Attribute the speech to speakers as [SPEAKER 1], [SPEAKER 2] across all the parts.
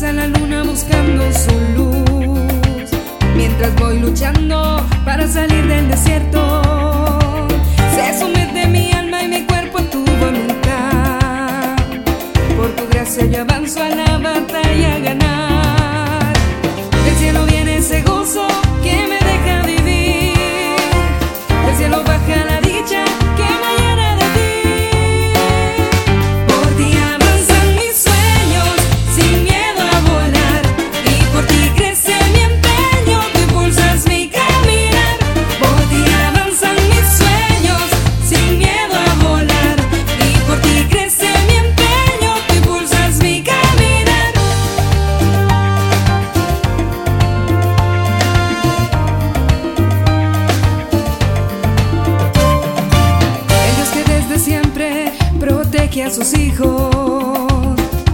[SPEAKER 1] A la luna buscando su luz. Mientras voy luchando para salir del desierto, se somete mi alma y mi cuerpo a tu voluntad. Por tu gracia yo avanzo a la batalla ganada. sus hijos.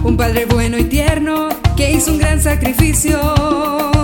[SPEAKER 1] Un padre bueno y tierno que hizo un gran sacrificio